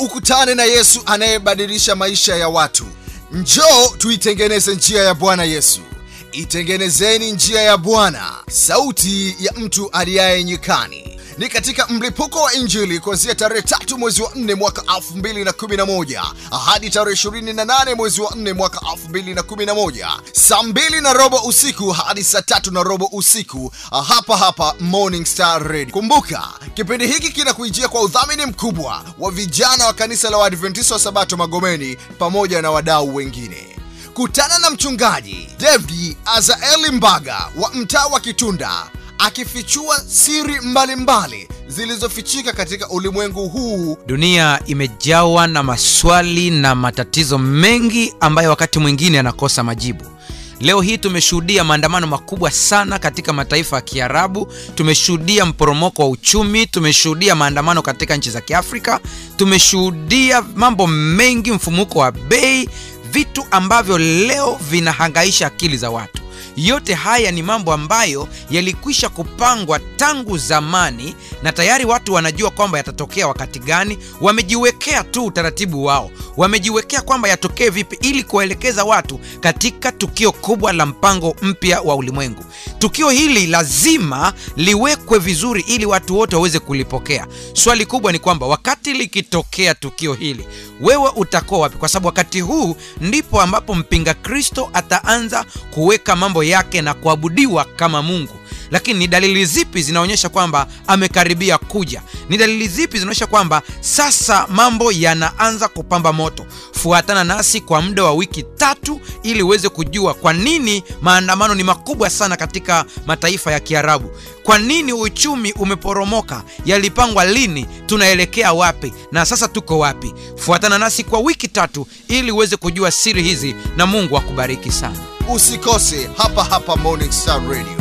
ukutane na yesu anayebadilisha maisha ya watu. Njoo tuitengeneze njia ya bwana yesu. Itengenezeni njia ya bwana sauti ya mtu aliyaye nyikani ni katika mlipuko wa injili kuanzia tarehe tatu mwezi wa nne mwaka 211 hadi tarehe 28 mwezi wa nne mwaka 211 saa mbili na robo usiku hadi saa tatu na robo usiku hapa hapa morning star radio. Kumbuka kipindi hiki kinakuijia kwa udhamini mkubwa wa vijana wa kanisa la waadventista wa sabato magomeni pamoja na wadau wengine. Kutana na mchungaji david azaeli mbaga wa mtaa wa kitunda akifichua siri mbalimbali zilizofichika katika ulimwengu huu. Dunia imejawa na maswali na matatizo mengi ambayo wakati mwingine yanakosa majibu. Leo hii tumeshuhudia maandamano makubwa sana katika mataifa ya kiarabu tumeshuhudia mporomoko wa uchumi tumeshuhudia maandamano katika nchi za kiafrika tumeshuhudia mambo mengi mfumuko wa bei vitu ambavyo leo vinahangaisha akili za watu yote haya ni mambo ambayo yalikwisha kupangwa tangu zamani na tayari watu wanajua kwamba yatatokea wakati gani. Wamejiwekea tu utaratibu wao. Wamejiwekea kwamba yatokee vipi ili kuwaelekeza watu katika tukio kubwa la mpango mpya wa ulimwengu. Tukio hili lazima liwekwe vizuri ili watu wote waweze kulipokea. Swali kubwa ni kwamba wakati likitokea tukio hili wewe utakuwa wapi? Kwa sababu wakati huu ndipo ambapo mpinga kristo ataanza kuweka mambo yake na kuabudiwa kama mungu lakini ni dalili zipi zinaonyesha kwamba amekaribia kuja? Ni dalili zipi zinaonyesha kwamba sasa mambo yanaanza kupamba moto? Fuatana nasi kwa muda wa wiki tatu ili uweze kujua kwa nini maandamano ni makubwa sana katika mataifa ya kiarabu. Kwa nini uchumi umeporomoka? Yalipangwa lini? Tunaelekea wapi? Na sasa tuko wapi? Fuatana nasi kwa wiki tatu ili uweze kujua siri hizi na mungu akubariki sana. Usikose hapa hapa morning star radio